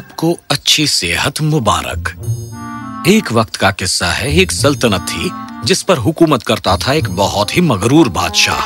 आपको अच्छी सेहत मुबारक। एक वक्त का किस्सा है, एक सल्तनत थी, जिस पर हुकूमत करता था एक बहुत ही मगरूर बादशाह।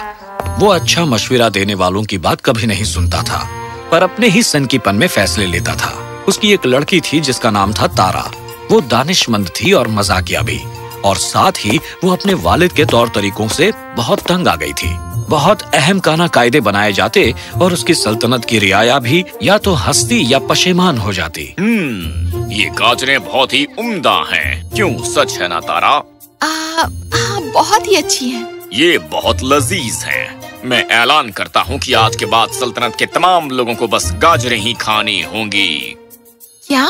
वो अच्छा मशविरा देने वालों की बात कभी नहीं सुनता था, पर अपने ही सन सनकीपन में फैसले लेता था। उसकी एक लड़की थी, जिसका नाम था तारा। वो दानिशमंद थी और मजाकिया भी, और साथ ही वो अपने वालिद के तौर तरीकों से बहुत तंग आ गई थी। बहुत अहम काना कायदे बनाए जाते और उसकी सल्तनत की रियाया भी या तो हस्ती या पशेमान हो जाती। हम्म ये गाजरें बहुत ही उम्दा हैं। क्यों सच है ना तारा? आ, हाँ बहुत ही अच्छी है। ये बहुत लजीज हैं। मैं ऐलान करता हूँ कि आज के बाद सल्तनत के तमाम लोगों को बस गाजरें ही खानी होंगी। क्या?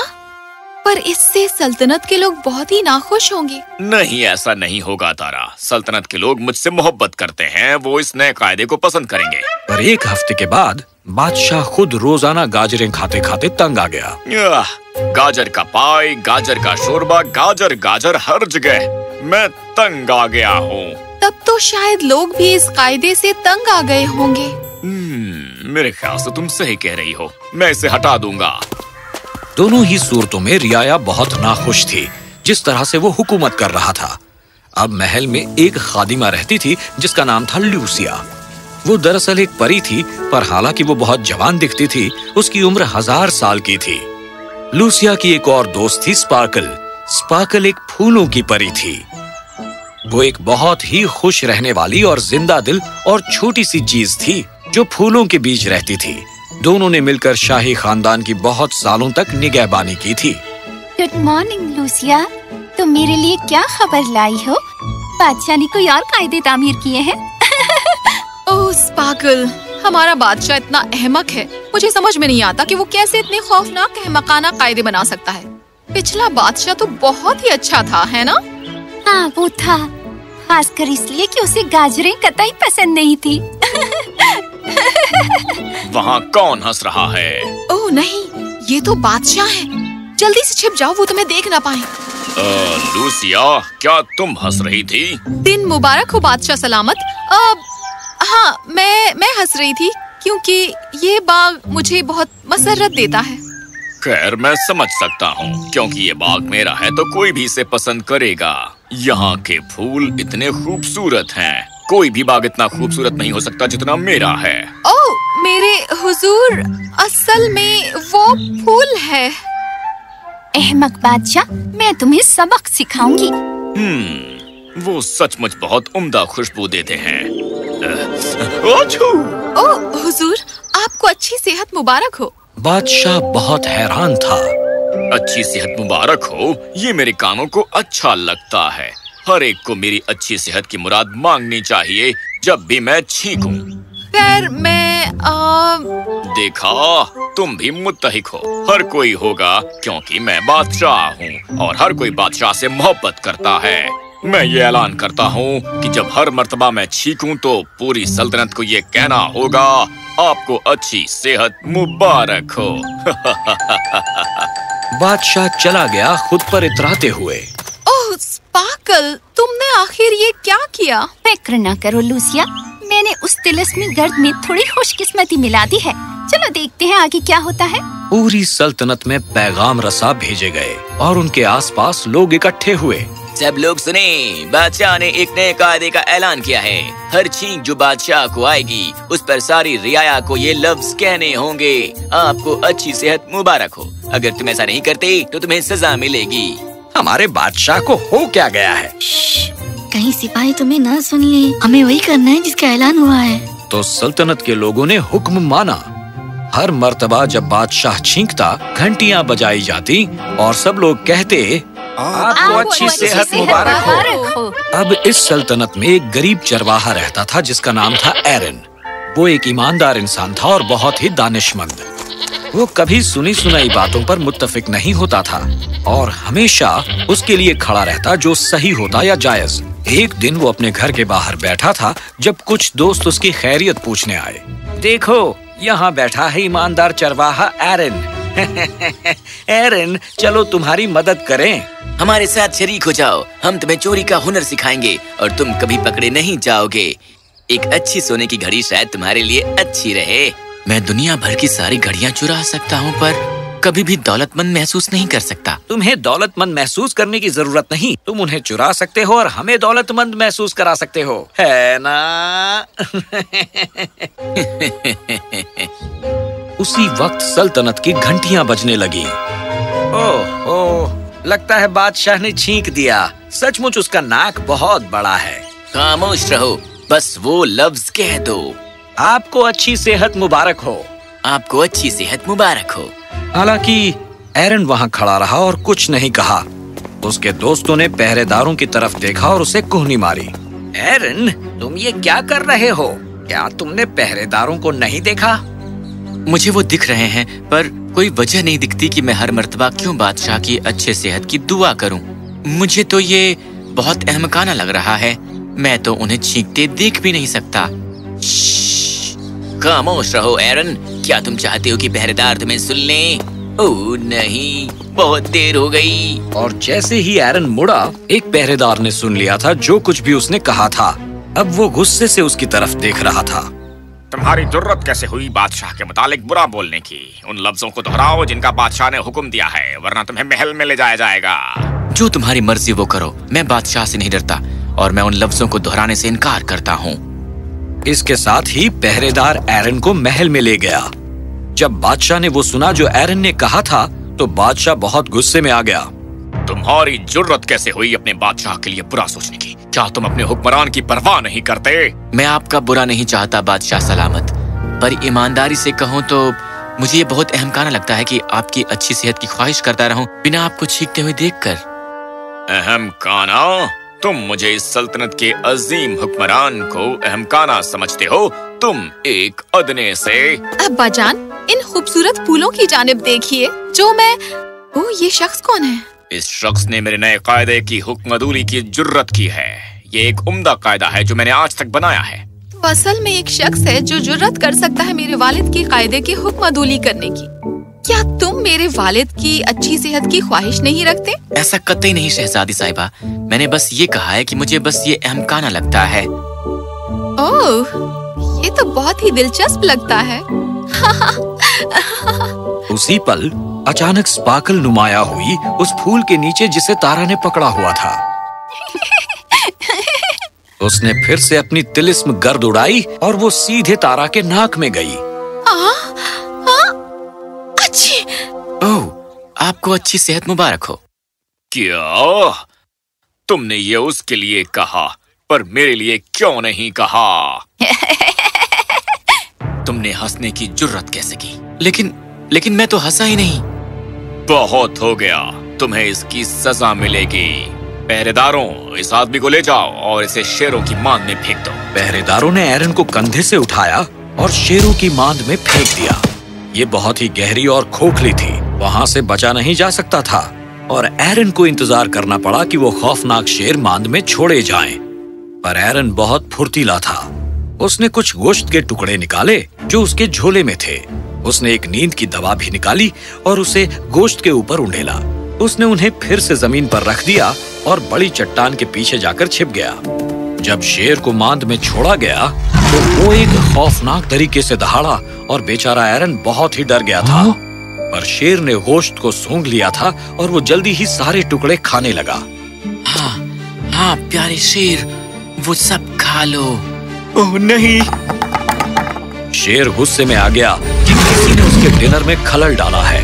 पर इससे सल्तनत के लोग बहुत ही नाखुश होंगे। नहीं ऐसा नहीं होगा तारा। सल्तनत के लोग मुझसे मोहब्बत करते हैं वो इस नए कायदे को पसंद करेंगे। पर एक हफ़्ते के बाद बादशाह खुद रोज़ाना गाजरें खाते खाते तंग आ गया। गाजर का पाई गाजर का शोरबा गाजर गाजर हर जगह। मैं तंग आ गया हूँ। तब तो शायद लोग भी इस कायदे से तंग आ गए होंगे। हम्म, मेरे ख्याल से तुम सही कह रही हो। मैं इसे हटा दूँगा। दोनों ही सूरतों में रियाया बहुत नाखुश थी, जिस तरह से वो हुकूमत कर रहा था। अब महल में एक खादिमा रहती थी, जिसका नाम था ल्यूसिया वो दरअसल एक परी थी, पर हालाँकि वो बहुत जवान दिखती थी, उसकी उम्र हज़ार साल की थी। लूसिया की एक और दोस्त थी स्पार्कल। स्पार्कल एक फूलों की परी थी। वो एक बहुत ही खुश रहने वाली और ज़िंदा दिल और छोटी सी चीज़ थी, जो फूलों के बीच रहती थी। दोनों ने मिलकर शाही खानदान की बहुत सालों तक निगहबानी की थी। गुड मॉर्निंग लूसिया तुम मेरे लिए क्या खबर लाई हो? बादशाह ने कोई और कायदे तामीर किए हैं? ओह स्पार्कल हमारा बादशाह इतना अहमक है। मुझे समझ में नहीं आता कि वो कैसे इतने खौफनाक अहमकाना कायदे बना सकता है। पिछला बादशाह तो बहुत ही अच्छा था है ना? हाँ वो था। खासकर इसलिए कि उसे गाजरें कतई पसंद नहीं थी। वहाँ कौन हंस रहा है? ओह नहीं ये तो बादशाह है। जल्दी से छिप जाओ वो तुम्हें देख ना पाए। अ, लूसिया क्या तुम हंस रही थी? दिन मुबारक हो बादशाह सलामत। अब हाँ मैं मैं हंस रही थी क्योंकि ये बाग मुझे बहुत मसरत देता है। खैर मैं समझ सकता हूँ क्योंकि ये बाग मेरा है तो कोई भी इसे पसंद करेगा। यहाँ के फूल इतने खूबसूरत हैं। कोई भी बाग इतना खूबसूरत नहीं हो सकता जितना मेरा है। ओ मेरे हुजूर असल में वो फूल है। अहमक बादशाह मैं तुम्हें सबक सिखाऊँगी। हम्म वो सचमुच बहुत उम्दा खुशबू देते हैं! ओह हुजूर आपको अच्छी सेहत मुबारक हो। बादशाह बहुत हैरान था। अच्छी सेहत मुबारक हो ये मेरे कानों को अच्छा लगता है। हर एक को मेरी अच्छी सेहत की मुराद मांगनी चाहिए जब भी मैं छींकूं। खैर मैं आ, देखा तुम भी मुत्तहिक हो। हर कोई होगा क्योंकि मैं बादशाह हूँ और हर कोई बादशाह से मोहब्बत करता है। मैं ये ऐलान करता हूँ कि जब हर मर्तबा मैं छीकूं तो पूरी सल्तनत को ये कहना होगा आपको अच्छी सेहत मुबारक हो। बादशाह चला गया खुद पर इतराते हुए। स्पार्कल तुमने आखिर ये क्या किया? फ़िक्र न करो लूसिया। मैंने उस तिलस्मी गर्द में थोड़ी खुशकिस्मती मिला दी है। चलो देखते हैं आगे क्या होता है। पूरी सल्तनत में पैगाम रसा भेजे गए और उनके आसपास लोग इकट्ठे हुए। सब लोग सुने बादशाह ने एक नए कायदे का ऐलान किया है। हर छींक जो बादशाह को आएगी उस पर सारी रियाया को ये लफ्ज कहने होंगे। आपको अच्छी सेहत मुबारक हो। अगर तुम ऐसा नहीं करते तो तुम्हें सजा मिलेगी। हमारे बादशाह को हो क्या गया है? कहीं सिपाही तुम्हें ना सुन ले हमें वही करना है जिसका ऐलान हुआ है। तो सल्तनत के लोगों ने हुक्म माना। हर मर्तबा जब बादशाह छींकता घंटियाँ बजाई जाती और सब लोग कहते आपको अच्छी सेहत मुबारक हो। अब इस सल्तनत में एक गरीब चरवाहा रहता था जिसका नाम था एरन। वो एक ईमानदार इंसान था और बहुत ही दानिशमंद। वो कभी सुनी सुनाई बातों पर मुत्तफिक नहीं होता था और हमेशा उसके लिए खड़ा रहता जो सही होता या जायज़। एक दिन वो अपने घर के बाहर बैठा था जब कुछ दोस्त उसकी खैरियत पूछने आए। देखो, यहाँ बैठा है ईमानदार चरवाहा एरन। एरन, चलो तुम्हारी मदद करें। हमारे साथ शरीक हो जाओ। हम तुम्हें चोरी का हुनर सिखाएँगे और तुम कभी पकड़े नहीं जाओगे। एक अच्छी सोने की घड़ी शायद तुम्हारे लिए अच्छी रहे। मैं दुनिया भर की सारी घड़ियाँ चुरा सकता हूँ पर कभी भी दौलतमंद महसूस नहीं कर सकता। तुम्हें दौलतमंद महसूस करने की ज़रूरत नहीं। तुम उन्हें चुरा सकते हो और हमें दौलतमंद महसूस करा सकते हो। है ना? उसी वक्त सल्तनत की घंटियाँ बजने लगी। ओह ओह लगता है बादशाह ने छींक दिया। सचमुच उसका नाक बहुत बड़ा है। खामोश रहो बस वो लफ्ज कह दो। आपको अच्छी सेहत मुबारक हो। आपको अच्छी सेहत मुबारक हो। हालाँकि एरन वहाँ खड़ा रहा और कुछ नहीं कहा। उसके दोस्तों ने पहरेदारों की तरफ़ देखा और उसे कुहनी मारी। एरन तुम ये क्या कर रहे हो? क्या तुमने पहरेदारों को नहीं देखा? मुझे वो दिख रहे हैं पर कोई वजह नहीं दिखती कि मैं हर मर्तबा क्यों बादशाह की अच्छे सेहत की दुआ करूँ। मुझे तो ये बहुत अहमकाना लग रहा है। मैं तो उन्हें छींकते देख भी नहीं सकता। खामोश रहो एरन क्या तुम चाहते हो कि पहरेदार तुम्हें सुन लें? ओह नहीं बहुत देर हो गई। और जैसे ही एरन मुड़ा एक पहरेदार ने सुन लिया था जो कुछ भी उसने कहा था। अब वो गुस्से से उसकी तरफ़ देख रहा था। तुम्हारी ज़रूरत कैसे हुई बादशाह के मुतालिक बुरा बोलने की? उन लफ्जों को दोहराओ जिनका बादशाह ने हुक्म दिया है वरना तुम्हें महल में ले जाया जाएगा। जो तुम्हारी मर्ज़ी वो करो मैं बादशाह से नहीं डरता और मैं उन लफ्जों को दोहराने से इनकार करता हूँ। इसके साथ ही पहरेदार एरन को महल में ले गया। जब बादशाह ने वो सुना जो एरन ने कहा था तो बादशाह बहुत गुस्से में आ गया। तुम्हारी ज़रूरत कैसे हुई अपने बादशाह के लिए बुरा सोचने की? क्या तुम अपने हुक्मरान की परवाह नहीं करते? मैं आपका बुरा नहीं चाहता बादशाह सलामत। पर ईमानदारी से कहूँ तो मुझे ये बहुत अहमकाना लगता है कि आपकी अच्छी सेहत की ख्वाहिश करता रहूँ बिना आपको छींकते हुए देखकर। अहम काना? तुम मुझे इस सल्तनत के अजीम हुक्मरान को अहमकाना समझते हो। तुम एक अदने से। अब्बा जान इन खूबसूरत फूलों की जानिब देखिए जो मैं ओ ये शख्स कौन है? इस शख्स ने मेरे नए कायदे की हुक्मदूली की जुर्रत की है। ये एक उम्दा कायदा है जो मैंने आज तक बनाया है। असल में एक शख्स है जो जुर्रत कर सकता है मेरे वालिद के कायदे की हुक्मदूली करने की। क्या तुम मेरे वालिद की अच्छी सेहत की ख्वाहिश नहीं रखते? ऐसा कतई नहीं शहजादी साहिबा। मैंने बस ये कहा है कि मुझे बस ये अहमकाना लगता है। ओह ये तो बहुत ही दिलचस्प लगता है। उसी पल अचानक स्पार्कल नुमाया हुई उस फूल के नीचे जिसे तारा ने पकड़ा हुआ था। उसने फिर से अपनी तिलिस्म गर्द उड़ाई और वो सीधे तारा के नाक में गई। आपको अच्छी सेहत मुबारक हो। क्या? तुमने ये उसके लिए कहा पर मेरे लिए क्यों नहीं कहा? तुमने हंसने की जुर्रत कैसे की? लेकिन लेकिन मैं तो हंसा ही नहीं। बहुत हो गया। तुम्हें इसकी सजा मिलेगी। पहरेदारों इस आदमी को ले जाओ और इसे शेरों की मांद में फेंक दो। पहरेदारों ने एरन को कंधे से उठाया और शेरों की मांद में फेंक दिया। ये बहुत ही गहरी और खोखली थी। वहाँ से बचा नहीं जा सकता था, और एरन को इंतज़ार करना पड़ा कि वो खौफनाक शेर मांद में छोड़े जाएँ। पर एरन बहुत फुर्तीला था। उसने कुछ गोश्त के टुकड़े निकाले, जो उसके झोले में थे। उसने एक नींद की दवा भी निकाली और उसे गोश्त के ऊपर उंडेला। उसने उन्हें फिर से ज़मीन पर रख दिया और बड़ी चट्टान के पीछे जाकर छिप गया। जब शेर को मांद में छोड़ा गया तो वो एक खौफनाक तरीके से दहाड़ा और बेचारा एरन बहुत ही डर गया था। पर शेर ने गोश्त को सूंघ लिया था और वो जल्दी ही सारे टुकड़े खाने लगा। हाँ हाँ प्यारे शेर वो सब खा लो। ओह नहीं। शेर गुस्से में आ गया कि किसी ने उसके डिनर में खलल डाला है।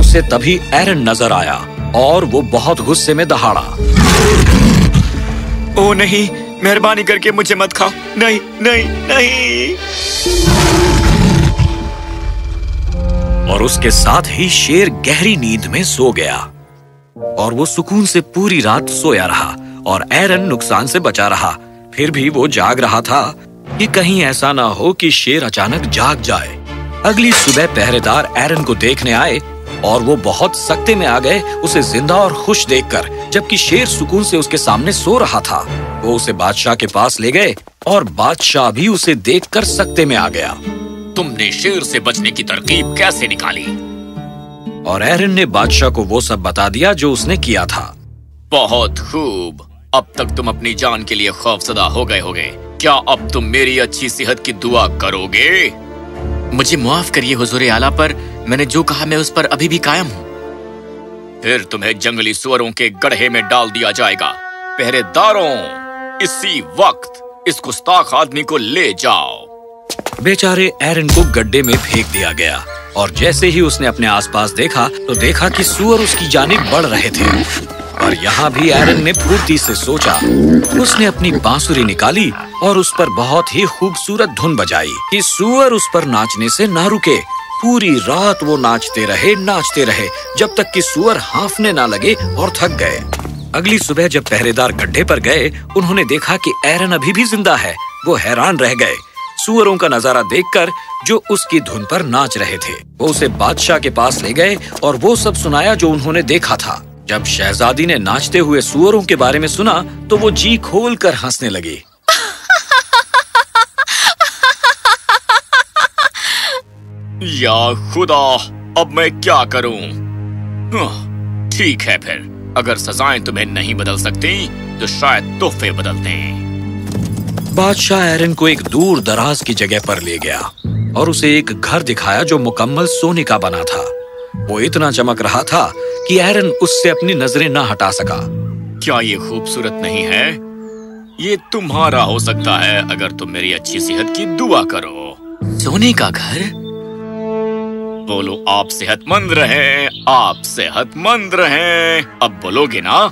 उसे तभी एरन नज़र आया और वो बहुत गुस्से में दहाड़ा। ओह नहीं मेहरबानी करके मुझे मत खाओ। नहीं नहीं नहीं। और उसके साथ ही शेर गहरी नींद में सो गया। और वो सुकून से पूरी रात सोया रहा और एरन नुकसान से बचा रहा। फिर भी वो जाग रहा था कि कहीं ऐसा ना हो कि शेर अचानक जाग जाए। अगली सुबह पहरेदार एरन को देखने आए और वो बहुत सख्ते में आ गए, उसे ज़िंदा और खुश देखकर, जबकि शेर सुकून से उसके सामने सो रहा था। वो उसे बादशाह के पास ले गए और बादशाह भी उसे देखकर सख्ते में आ गया। तुमने शेर से बचने की तरकीब कैसे निकाली? और एरन ने बादशाह को वो सब बता दिया जो उसने किया था। बहुत खूब। अब तक तुम अपनी जान के लिए खौफजदा हो गए होगे। क्या अब तुम मेरी अच्छी सेहत की दुआ करोगे? मुझे मुआफ करिए हुजूर आला पर। मैंने जो कहा मैं उस पर अभी भी कायम हूँ। फिर तुम्हें जंगली सुअरों के गड्ढे में डाल दिया जाएगा। पहरेदारों इसी वक्त इस गुस्ताख आदमी को ले जाओ। बेचारे एरन को गड्ढे में फेंक दिया गया। और जैसे ही उसने अपने आसपास देखा तो देखा कि सुअर उसकी जानिब बढ़ रहे थे। और यहाँ भी एरन ने फुर्ती से सोचा। उसने अपनी बांसुरी निकाली और उस पर बहुत ही खूबसूरत धुन बजाई कि सुअर उस पर नाचने से ना रुके। पूरी रात वो नाचते रहे नाचते रहे, जब तक कि सुअर हाफने ना लगे और थक गए। अगली सुबह जब पहरेदार गड्ढे पर गए, उन्होंने देखा कि एरन अभी भी ज़िंदा है। वो हैरान रह गए। सुअरों का नज़ारा देखकर जो उसकी धुन पर नाच रहे थे। वो उसे बादशाह के पास ले गए और वो सब सुनाया जो उन्होंने देखा था। जब शहजादी ने नाचते हुए सुअरों के बारे में सुना तो वो जी खोल कर हंसने लगी। या खुदा अब मैं क्या करूँ? हाँ, ठीक है फिर। अगर सजाएँ तुम्हें नहीं बदल सकती तो शायद तोहफे बदलते बादशाह एरन को एक दूर दराज की जगह पर ले गया और उसे एक घर दिखाया जो मुकम्मल सोने का बना था। वो इतना चमक रहा था कि एरन उससे अपनी नज़रें न हटा सका। क्या ये खूबसूरत नहीं है? ये तुम्हारा हो सकता है अगर तुम मेरी अच्छी सेहत की दुआ करो। सोने का घर? बोलो आप सेहतमंद रहे आप सेहतमंद रहें। अब बोलोगे ना?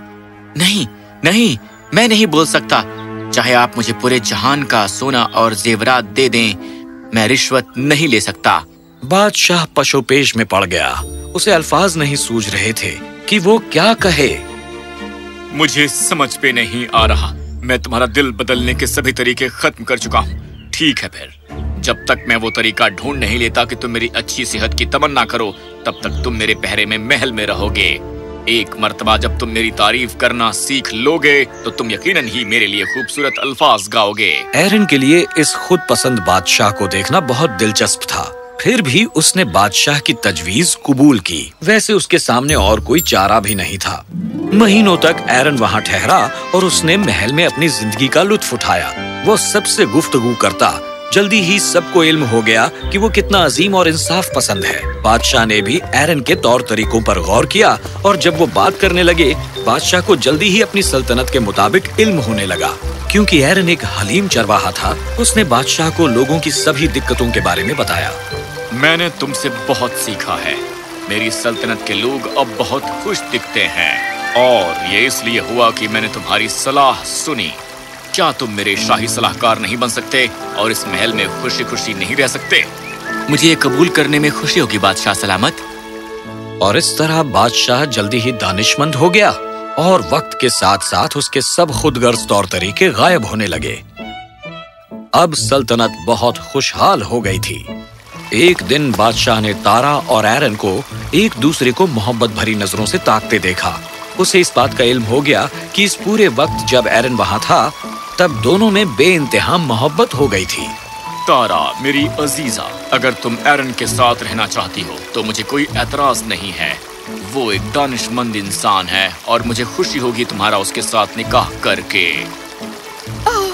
नहीं नहीं मैं नहीं बोल सकता। चाहे आप मुझे पूरे जहान का सोना और जेवरात दे दें, मैं रिश्वत नहीं ले सकता। बादशाह पशुपेश में पड़ गया। उसे अल्फाज नहीं सूझ रहे थे कि वो क्या कहे। मुझे समझ पे नहीं आ रहा। मैं तुम्हारा दिल बदलने के सभी तरीके खत्म कर चुका हूँ। ठीक है फिर। जब तक मैं वो तरीका ढूंढ नहीं लेता कि तुम मेरी अच्छी सेहत की तमन्ना करो, तब तक तुम मेरे पहरे में महल में रहोगे। एक मर्तबा जब तुम मेरी तारीफ़ करना सीख लोगे तो तुम यकीनन ही मेरे लिए खूबसूरत अल्फाज गाओगे। एरन के लिए इस खुद पसंद बादशाह को देखना बहुत दिलचस्प था। फिर भी उसने बादशाह की तजवीज कबूल की। वैसे उसके सामने और कोई चारा भी नहीं था। महीनों तक एरन वहाँ ठहरा और उसने महल में अपनी ज़िंदगी का लुत्फ उठाया। वो सबसे गुफ्तगू करता जल्दी ही सबको इल्म हो गया कि वो कितना अजीम और इंसाफ पसंद है। बादशाह ने भी एरन के तौर तरीकों पर गौर किया और जब वो बात करने लगे, बादशाह को जल्दी ही अपनी सल्तनत के मुताबिक इल्म होने लगा। क्योंकि एरन एक हलीम चरवाहा था, उसने बादशाह को लोगों की सभी दिक्कतों के बारे में बताया। मैंने तुमसे बहुत सीखा है। मेरी सल्तनत के लोग अब बहुत खुश दिखते हैं। और ये इसलिए हुआ कि मैंने तुम्हारी सलाह सुनी। क्या तुम मेरे शाही सलाहकार नहीं बन सकते और इस महल में खुशी खुशी नहीं रह सकते? मुझे ये कबूल करने में खुशी होगी, बादशाह सलामत। और इस तरह बादशाह जल्दी ही दानिशमंद हो गया और वक्त के साथ साथ उसके सब खुदगर्ज तौर तरीके गायब होने लगे। अब सल्तनत बहुत खुशहाल हो गई थी। एक दिन बादशाह ने तारा और एरन को एक दूसरे को मोहब्बत भरी नज़रों से ताकते देखा। उसे इस बात का इल्म हो गया कि इस पूरे वक्त जब एरन वहाँ था तब दोनों में बेइंतहा मोहब्बत हो गई थी। तारा मेरी अजीजा अगर तुम एरन के साथ रहना चाहती हो तो मुझे कोई एतराज़ नहीं है। वो एक दानिशमंद इंसान है और मुझे खुशी होगी तुम्हारा उसके साथ निकाह करके। ओह,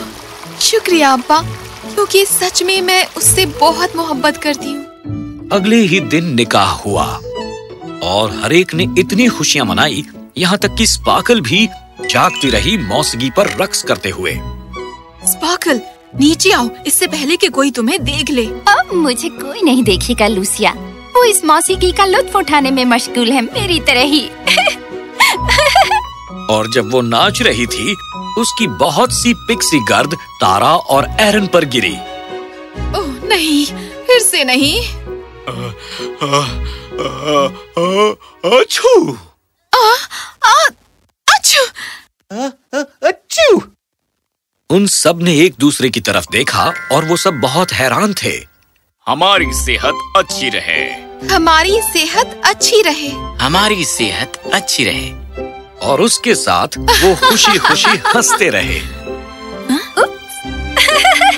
शुक्रिया अब्बा क्योंकि सच में मैं उससे बहुत मोहब्बत करती हूँ। अगले ही दिन निकाह हुआ और हरेक ने इतनी खुशियाँ मनाई यहाँ तक कि स्पार्कल भी जागती रही मौसगी पर रक्स करते हुए। स्पार्कल नीचे आओ। इससे पहले कि कोई तुम्हें देख ले। अब मुझे कोई नहीं देखेगा लूसिया। वो इस मौसीकी का लुत्फ उठाने में मशगूल है मेरी तरह ही। और जब वो नाच रही थी उसकी बहुत सी पिक्सी गर्द तारा और एरन पर गिरी। ओह नहीं फिर से नहीं। अच्छू उन सबने एक दूसरे की तरफ़ देखा और वो सब बहुत हैरान थे। हमारी सेहत अच्छी रहे। हमारी सेहत अच्छी रहे। हमारी सेहत अच्छी रहे। और उसके साथ वो खुशी खुशी हँसते रहे।